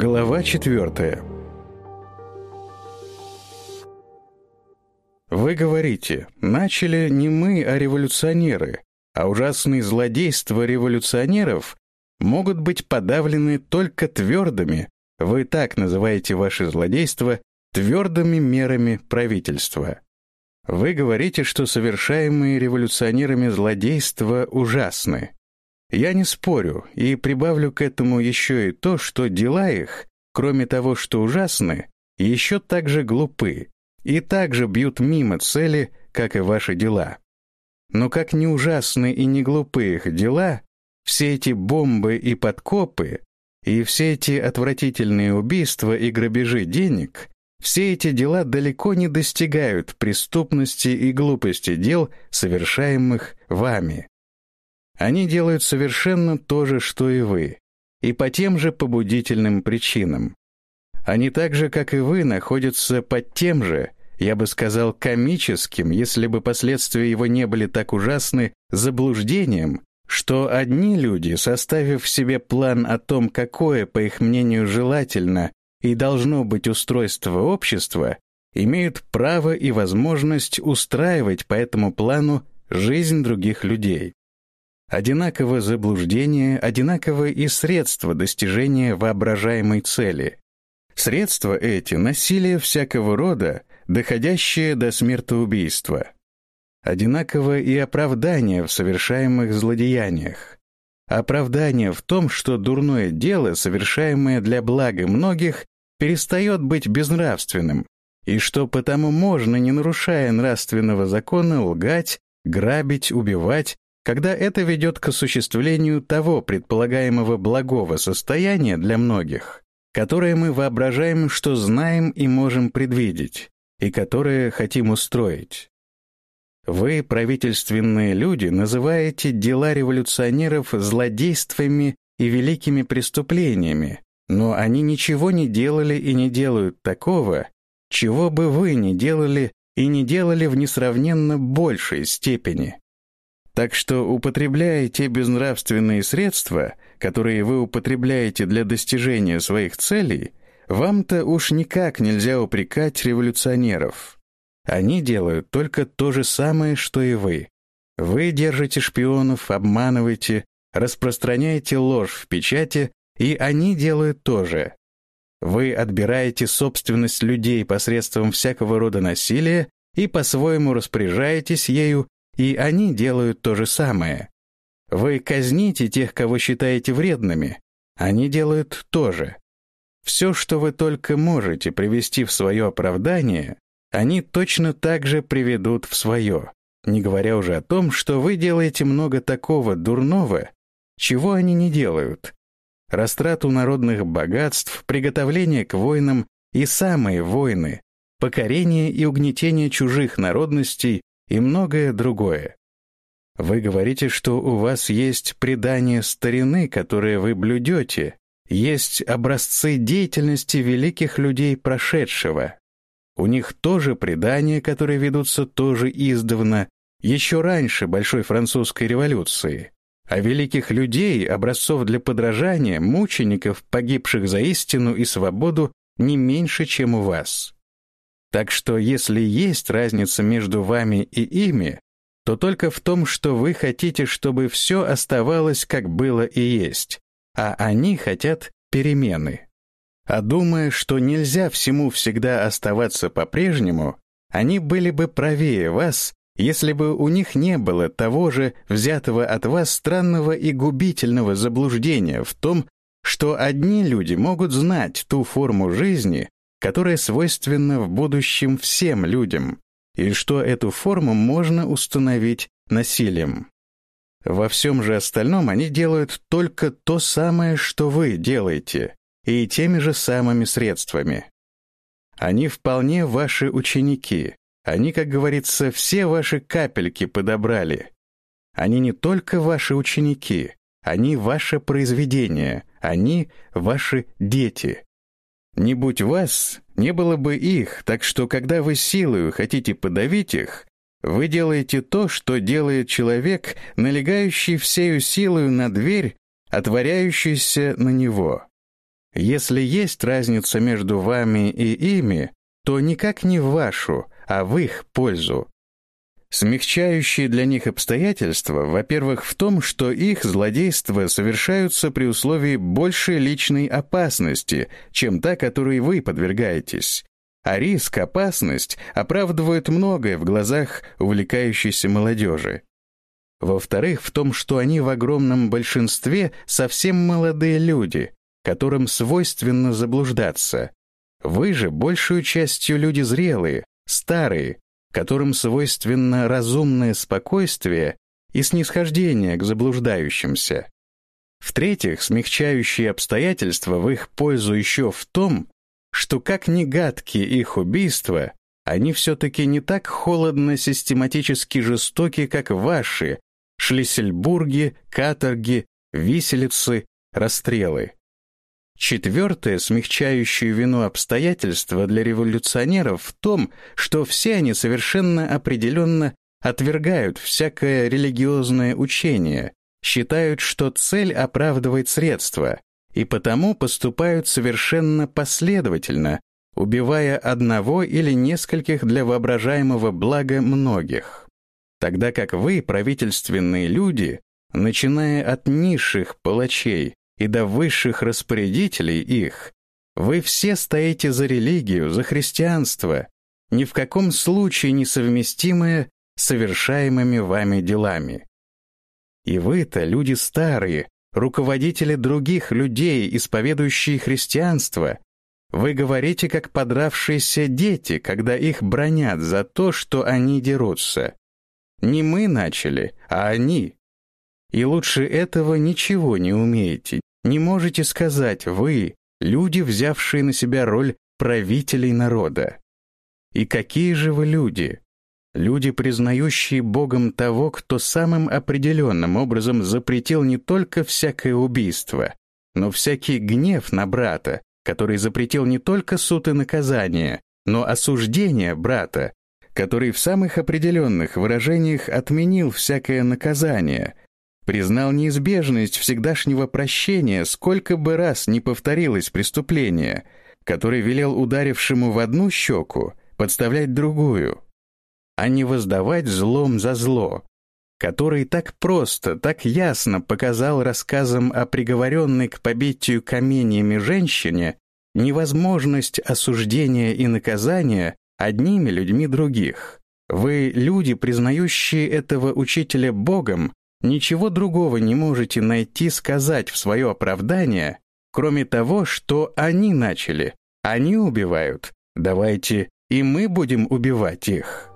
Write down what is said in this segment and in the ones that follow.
Глава четвертая. Вы говорите, начали не мы, а революционеры, а ужасные злодейства революционеров могут быть подавлены только твердыми, вы так называете ваши злодейства, твердыми мерами правительства. Вы говорите, что совершаемые революционерами злодейства ужасны. Я не спорю и прибавлю к этому еще и то, что дела их, кроме того, что ужасны, еще так же глупы и так же бьют мимо цели, как и ваши дела. Но как не ужасны и не глупы их дела, все эти бомбы и подкопы, и все эти отвратительные убийства и грабежи денег, все эти дела далеко не достигают преступности и глупости дел, совершаемых вами. Они делают совершенно то же, что и вы, и по тем же побудительным причинам. Они так же, как и вы, находятся под тем же, я бы сказал, комическим, если бы последствия его не были так ужасны, заблуждением, что одни люди, составив себе план о том, какое, по их мнению, желательно и должно быть устройство общества, имеют право и возможность устраивать по этому плану жизнь других людей. Одинаково заблуждение, одинаково и средства достижения воображаемой цели. Средства эти — насилие всякого рода, доходящее до смертоубийства. Одинаково и оправдание в совершаемых злодеяниях. Оправдание в том, что дурное дело, совершаемое для блага многих, перестает быть безнравственным, и что потому можно, не нарушая нравственного закона, лгать, грабить, убивать, когда это ведет к осуществлению того предполагаемого благого состояния для многих, которое мы воображаем, что знаем и можем предвидеть, и которое хотим устроить. Вы, правительственные люди, называете дела революционеров злодействами и великими преступлениями, но они ничего не делали и не делают такого, чего бы вы не делали и не делали в несравненно большей степени. Так что, употребляя те безнравственные средства, которые вы употребляете для достижения своих целей, вам-то уж никак нельзя упрекать революционеров. Они делают только то же самое, что и вы. Вы держите шпионов, обманываете, распространяете ложь в печати, и они делают то же. Вы отбираете собственность людей посредством всякого рода насилия и по-своему распоряжаетесь ею и они делают то же самое. Вы казните тех, кого считаете вредными. Они делают то же. Все, что вы только можете привести в свое оправдание, они точно так же приведут в свое, не говоря уже о том, что вы делаете много такого дурного, чего они не делают. Растрату народных богатств, приготовление к войнам и самые войны, покорение и угнетение чужих народностей и многое другое. Вы говорите, что у вас есть предание старины, которое вы блюдете, есть образцы деятельности великих людей прошедшего. У них тоже предания, которые ведутся тоже издавна, еще раньше Большой Французской революции. А великих людей, образцов для подражания, мучеников, погибших за истину и свободу, не меньше, чем у вас. Так что если есть разница между вами и ими, то только в том, что вы хотите, чтобы все оставалось, как было и есть, а они хотят перемены. А думая, что нельзя всему всегда оставаться по-прежнему, они были бы правее вас, если бы у них не было того же взятого от вас странного и губительного заблуждения в том, что одни люди могут знать ту форму жизни, которая свойственна в будущем всем людям, и что эту форму можно установить насилием. Во всем же остальном они делают только то самое, что вы делаете, и теми же самыми средствами. Они вполне ваши ученики. Они, как говорится, все ваши капельки подобрали. Они не только ваши ученики, они ваше произведение, они ваши дети. Не будь вас, не было бы их, так что когда вы силою хотите подавить их, вы делаете то, что делает человек, налегающий всею силою на дверь, отворяющийся на него. Если есть разница между вами и ими, то никак не в вашу, а в их пользу. Смягчающие для них обстоятельства, во-первых, в том, что их злодейства совершаются при условии большей личной опасности, чем та, которой вы подвергаетесь. А риск, опасность оправдывают многое в глазах увлекающейся молодежи. Во-вторых, в том, что они в огромном большинстве совсем молодые люди, которым свойственно заблуждаться. Вы же большую частью люди зрелые, старые, которым свойственно разумное спокойствие и снисхождение к заблуждающимся. В-третьих, смягчающие обстоятельства в их пользу еще в том, что как ни их убийства, они все-таки не так холодно систематически жестоки, как ваши, шлиссельбурги, каторги, виселицы, расстрелы. Четвертое, смягчающее вину обстоятельства для революционеров в том, что все они совершенно определенно отвергают всякое религиозное учение, считают, что цель оправдывает средства, и потому поступают совершенно последовательно, убивая одного или нескольких для воображаемого блага многих. Тогда как вы, правительственные люди, начиная от низших палачей, и до высших распорядителей их, вы все стоите за религию, за христианство, ни в каком случае не совместимое с совершаемыми вами делами. И вы-то, люди старые, руководители других людей, исповедующие христианство, вы говорите, как подравшиеся дети, когда их бронят за то, что они дерутся. Не мы начали, а они. И лучше этого ничего не умеете, не можете сказать вы, люди, взявшие на себя роль правителей народа. И какие же вы люди? Люди, признающие Богом того, кто самым определенным образом запретил не только всякое убийство, но всякий гнев на брата, который запретил не только суд и наказание, но осуждение брата, который в самых определенных выражениях отменил всякое наказание, признал неизбежность всегдашнего прощения, сколько бы раз не повторилось преступление, который велел ударившему в одну щеку подставлять другую, а не воздавать злом за зло, который так просто, так ясно показал рассказом о приговоренной к побитию каменьями женщине невозможность осуждения и наказания одними людьми других. Вы, люди, признающие этого учителя Богом, Ничего другого не можете найти сказать в свое оправдание, кроме того, что они начали. Они убивают. Давайте и мы будем убивать их.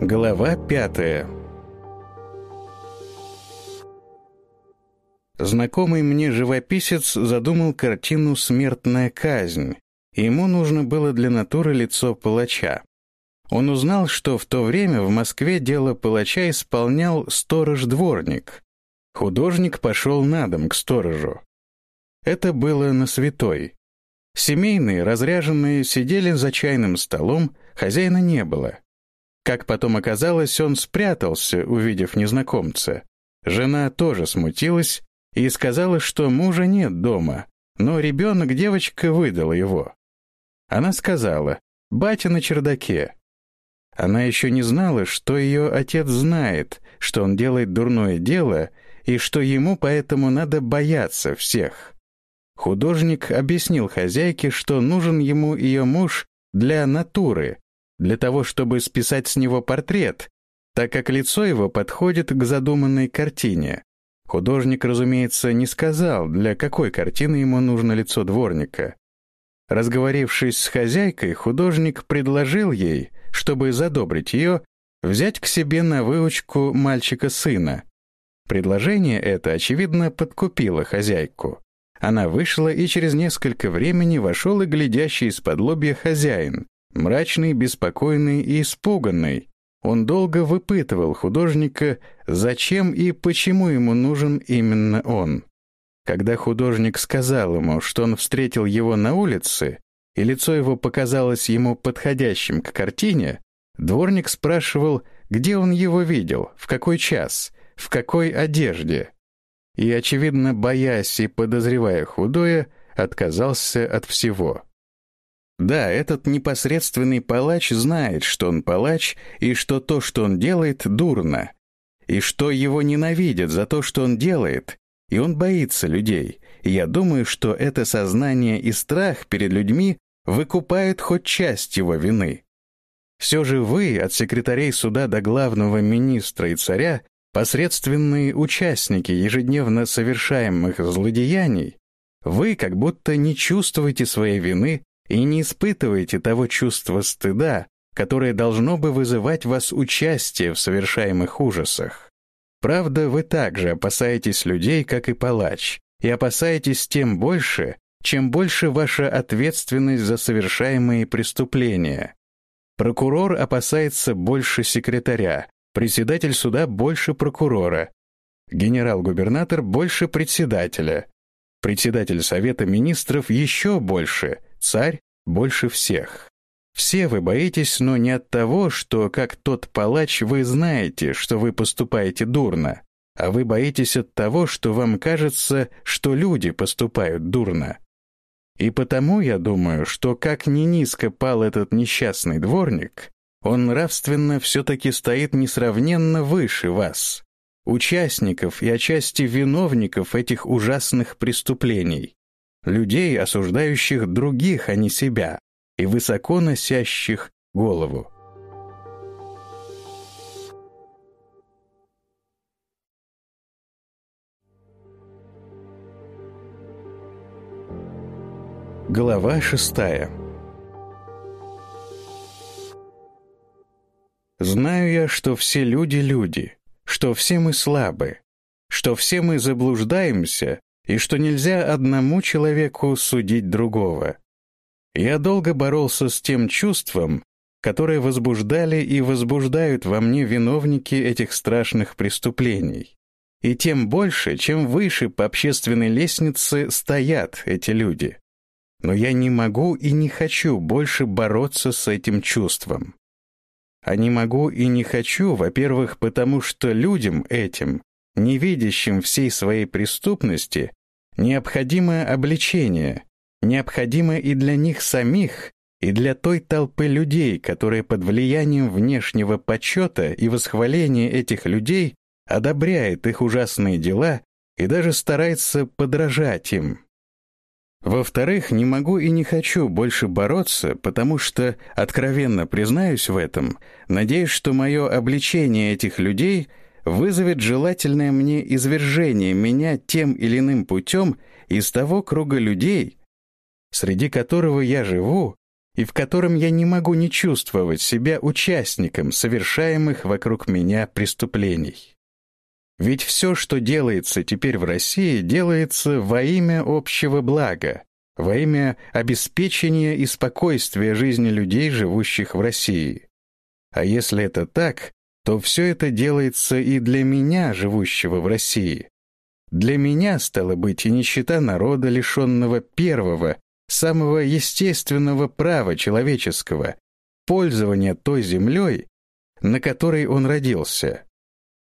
Глава пятая Знакомый мне живописец задумал картину «Смертная казнь». Ему нужно было для натуры лицо палача. Он узнал, что в то время в Москве дело палача исполнял сторож-дворник. Художник пошел на дом к сторожу. Это было на святой. Семейные, разряженные, сидели за чайным столом, хозяина не было. Как потом оказалось, он спрятался, увидев незнакомца. Жена тоже смутилась, и сказала, что мужа нет дома, но ребенок девочка выдала его. Она сказала, «Батя на чердаке». Она еще не знала, что ее отец знает, что он делает дурное дело и что ему поэтому надо бояться всех. Художник объяснил хозяйке, что нужен ему ее муж для натуры, для того, чтобы списать с него портрет, так как лицо его подходит к задуманной картине. Художник, разумеется, не сказал, для какой картины ему нужно лицо дворника. Разговорившись с хозяйкой, художник предложил ей, чтобы задобрить ее, взять к себе на выучку мальчика-сына. Предложение это, очевидно, подкупило хозяйку. Она вышла, и через несколько времени вошел и глядящий из-под лобья хозяин, мрачный, беспокойный и испуганный, он долго выпытывал художника, зачем и почему ему нужен именно он. Когда художник сказал ему, что он встретил его на улице, и лицо его показалось ему подходящим к картине, Дворник спрашивал, где он его видел, в какой час, в какой одежде. И, очевидно, боясь и подозревая худое, отказался от всего. Да, этот непосредственный палач знает, что он палач, и что то, что он делает, дурно, и что его ненавидят за то, что он делает, и он боится людей. И я думаю, что это сознание и страх перед людьми выкупают хоть часть его вины. Все же вы, от секретарей суда до главного министра и царя, посредственные участники ежедневно совершаемых злодеяний, вы как будто не чувствуете своей вины и не испытываете того чувства стыда, которое должно бы вызывать вас участие в совершаемых ужасах. Правда, вы также опасаетесь людей, как и палач, и опасаетесь тем больше, чем больше ваша ответственность за совершаемые преступления. Прокурор опасается больше секретаря, председатель суда больше прокурора, генерал-губернатор больше председателя, председатель Совета министров еще больше, царь больше всех. Все вы боитесь, но не от того, что, как тот палач, вы знаете, что вы поступаете дурно, а вы боитесь от того, что вам кажется, что люди поступают дурно. И потому я думаю, что как ни низко пал этот несчастный дворник, он нравственно все-таки стоит несравненно выше вас, участников и отчасти виновников этих ужасных преступлений, людей, осуждающих других, а не себя, и высоко носящих голову. Глава шестая Знаю я, что все люди — люди, что все мы слабы, что все мы заблуждаемся и что нельзя одному человеку судить другого. Я долго боролся с тем чувством, которое возбуждали и возбуждают во мне виновники этих страшных преступлений. И тем больше, чем выше по общественной лестнице стоят эти люди. Но я не могу и не хочу больше бороться с этим чувством. А не могу и не хочу, во-первых, потому что людям этим, не видящим всей своей преступности, необходимо обличение, необходимо и для них самих, и для той толпы людей, которые под влиянием внешнего почета и восхваления этих людей одобряет их ужасные дела и даже старается подражать им. Во-вторых, не могу и не хочу больше бороться, потому что, откровенно признаюсь в этом, надеюсь, что мое обличение этих людей вызовет желательное мне извержение меня тем или иным путем из того круга людей, среди которого я живу и в котором я не могу не чувствовать себя участником совершаемых вокруг меня преступлений. Ведь все, что делается теперь в России, делается во имя общего блага, во имя обеспечения и спокойствия жизни людей, живущих в России. А если это так, то все это делается и для меня, живущего в России. Для меня, стало быть, и нищета народа, лишенного первого, самого естественного права человеческого — пользования той землей, на которой он родился.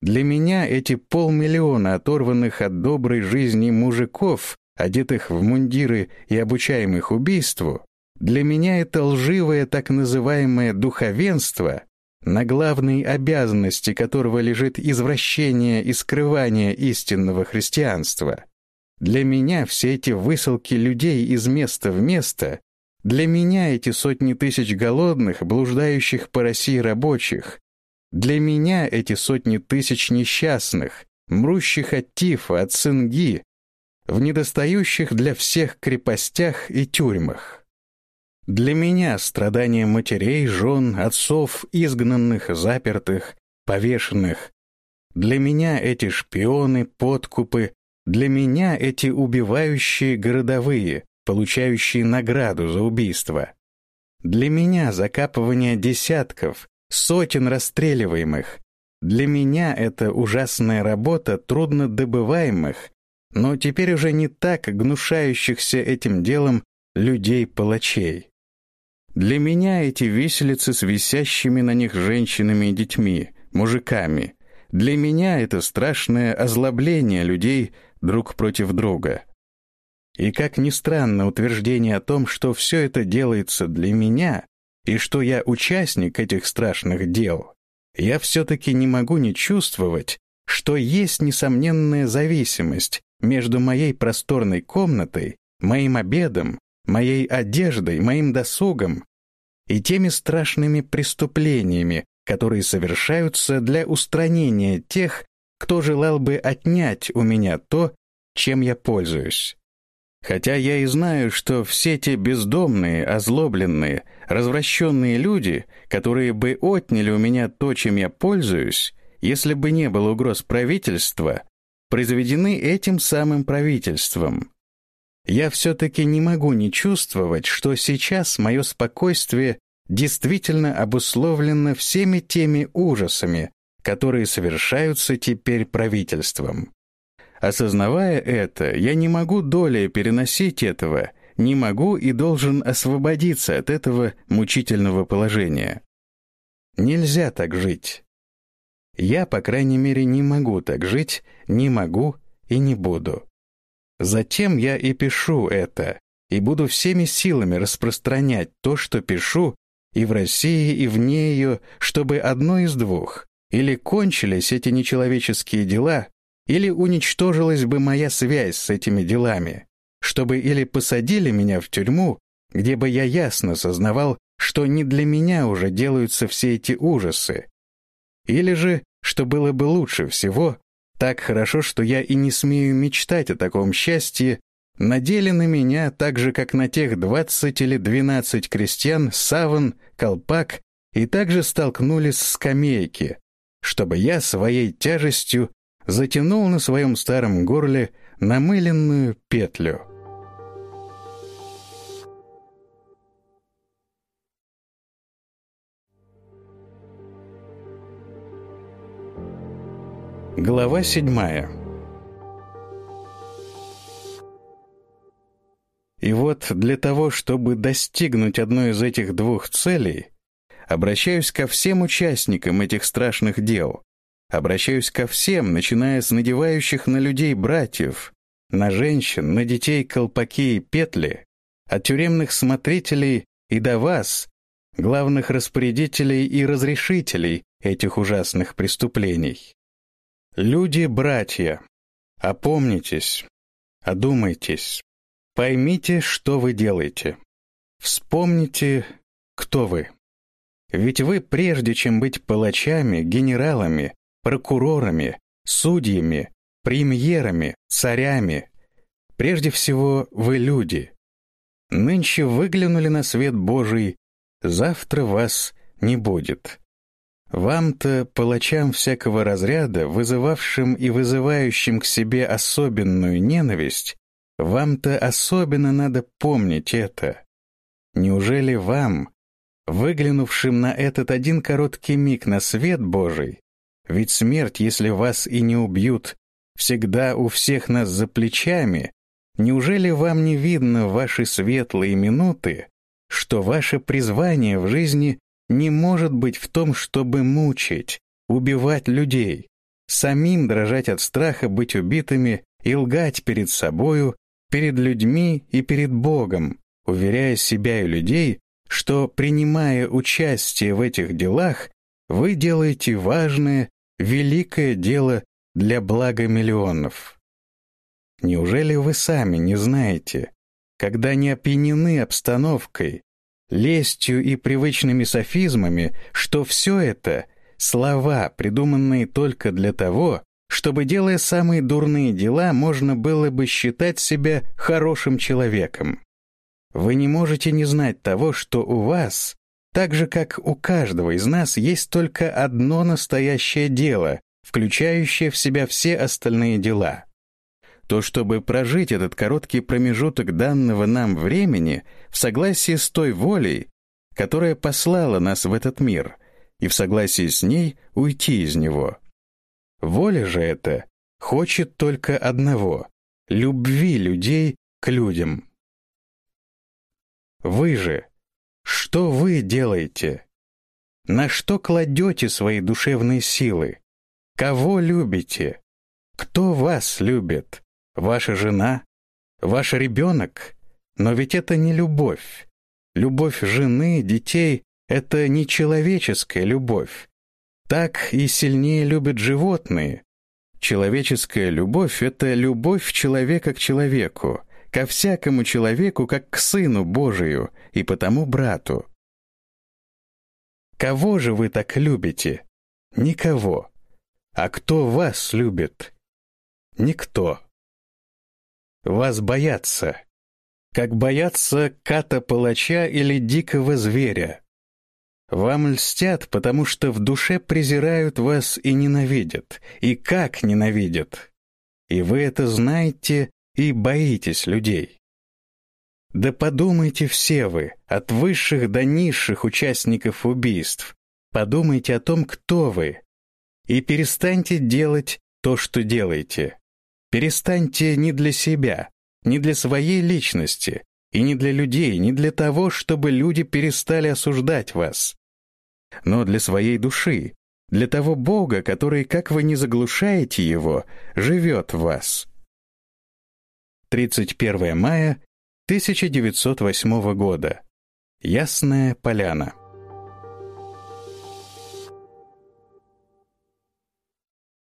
Для меня эти полмиллиона оторванных от доброй жизни мужиков, одетых в мундиры и обучаемых убийству, для меня это лживое так называемое духовенство, на главной обязанности которого лежит извращение и скрывание истинного христианства — для меня все эти высылки людей из места в место, для меня эти сотни тысяч голодных, блуждающих по России рабочих, для меня эти сотни тысяч несчастных, мрущих от тифа, от цинги, в недостающих для всех крепостях и тюрьмах. Для меня страдания матерей, жен, отцов, изгнанных, запертых, повешенных. Для меня эти шпионы, подкупы, для меня эти убивающие городовые, получающие награду за убийство. Для меня закапывание десятков, сотен расстреливаемых. Для меня это ужасная работа труднодобываемых, но теперь уже не так гнушающихся этим делом людей-палачей. Для меня эти виселицы с висящими на них женщинами и детьми, мужиками. Для меня это страшное озлобление людей друг против друга. И как ни странно утверждение о том, что все это делается для меня, и что я участник этих страшных дел, я все-таки не могу не чувствовать, что есть несомненная зависимость между моей просторной комнатой, моим обедом моей одеждой, моим досугом и теми страшными преступлениями, которые совершаются для устранения тех, кто желал бы отнять у меня то, чем я пользуюсь. Хотя я и знаю, что все те бездомные, озлобленные, развращенные люди, которые бы отняли у меня то, чем я пользуюсь, если бы не было угроз правительства, произведены этим самым правительством, я все-таки не могу не чувствовать, что сейчас мое спокойствие действительно обусловлено всеми теми ужасами, которые совершаются теперь правительством. Осознавая это, я не могу долей переносить этого, не могу и должен освободиться от этого мучительного положения. Нельзя так жить. Я, по крайней мере, не могу так жить, не могу и не буду. Затем я и пишу это, и буду всеми силами распространять то, что пишу, и в России, и вне ее, чтобы одно из двух. Или кончились эти нечеловеческие дела, или уничтожилась бы моя связь с этими делами, чтобы или посадили меня в тюрьму, где бы я ясно сознавал, что не для меня уже делаются все эти ужасы, или же, что было бы лучше всего, так хорошо, что я и не смею мечтать о таком счастье, надели на меня, так же, как на тех двадцать или двенадцать крестьян, саван, колпак, и также столкнулись с скамейки, чтобы я своей тяжестью затянул на своем старом горле намыленную петлю. Глава седьмая И вот для того, чтобы достигнуть одной из этих двух целей, обращаюсь ко всем участникам этих страшных дел, обращаюсь ко всем, начиная с надевающих на людей братьев, на женщин, на детей колпаки и петли, от тюремных смотрителей и до вас, главных распорядителей и разрешителей этих ужасных преступлений. Люди-братья, опомнитесь, одумайтесь, поймите, что вы делаете. Вспомните, кто вы. Ведь вы, прежде чем быть палачами, генералами, прокурорами, судьями, премьерами, царями, прежде всего вы люди. Нынче выглянули на свет Божий, завтра вас не будет. Вам-то, палачам всякого разряда, вызывавшим и вызывающим к себе особенную ненависть, вам-то особенно надо помнить это. Неужели вам, выглянувшим на этот один короткий миг на свет Божий, ведь смерть, если вас и не убьют, всегда у всех нас за плечами, неужели вам не видно ваши светлые минуты, что ваше призвание в жизни не может быть в том, чтобы мучить, убивать людей, самим дрожать от страха быть убитыми и лгать перед собою, перед людьми и перед Богом, уверяя себя и людей, что, принимая участие в этих делах, вы делаете важное, великое дело для блага миллионов. Неужели вы сами не знаете, когда не опьянены обстановкой, лестью и привычными софизмами, что все это — слова, придуманные только для того, чтобы, делая самые дурные дела, можно было бы считать себя хорошим человеком. Вы не можете не знать того, что у вас, так же как у каждого из нас, есть только одно настоящее дело, включающее в себя все остальные дела — то чтобы прожить этот короткий промежуток данного нам времени в согласии с той волей, которая послала нас в этот мир, и в согласии с ней уйти из него. Воля же эта хочет только одного — любви людей к людям. Вы же, Что вы делаете? На что кладете свои душевные силы? Кого любите? Кто вас любит? Ваша жена? Ваш ребенок? Но ведь это не любовь. Любовь жены, детей — это не человеческая любовь. Так и сильнее любят животные. Человеческая любовь — это любовь человека к человеку, ко всякому человеку, как к Сыну Божию и потому брату. Кого же вы так любите? Никого. А кто вас любит? Никто. Вас боятся. Как боятся ката-палача или дикого зверя. Вам льстят, потому что в душе презирают вас и ненавидят. И как ненавидят. И вы это знаете и боитесь людей. Да подумайте все вы, от высших до низших участников убийств. Подумайте о том, кто вы. И перестаньте делать то, что делаете. Перестаньте не для себя, не для своей личности, и не для людей, не для того, чтобы люди перестали осуждать вас, но для своей души, для того Бога, который, как вы не заглушаете его, живет в вас. 31 мая 1908 года. Ясная поляна.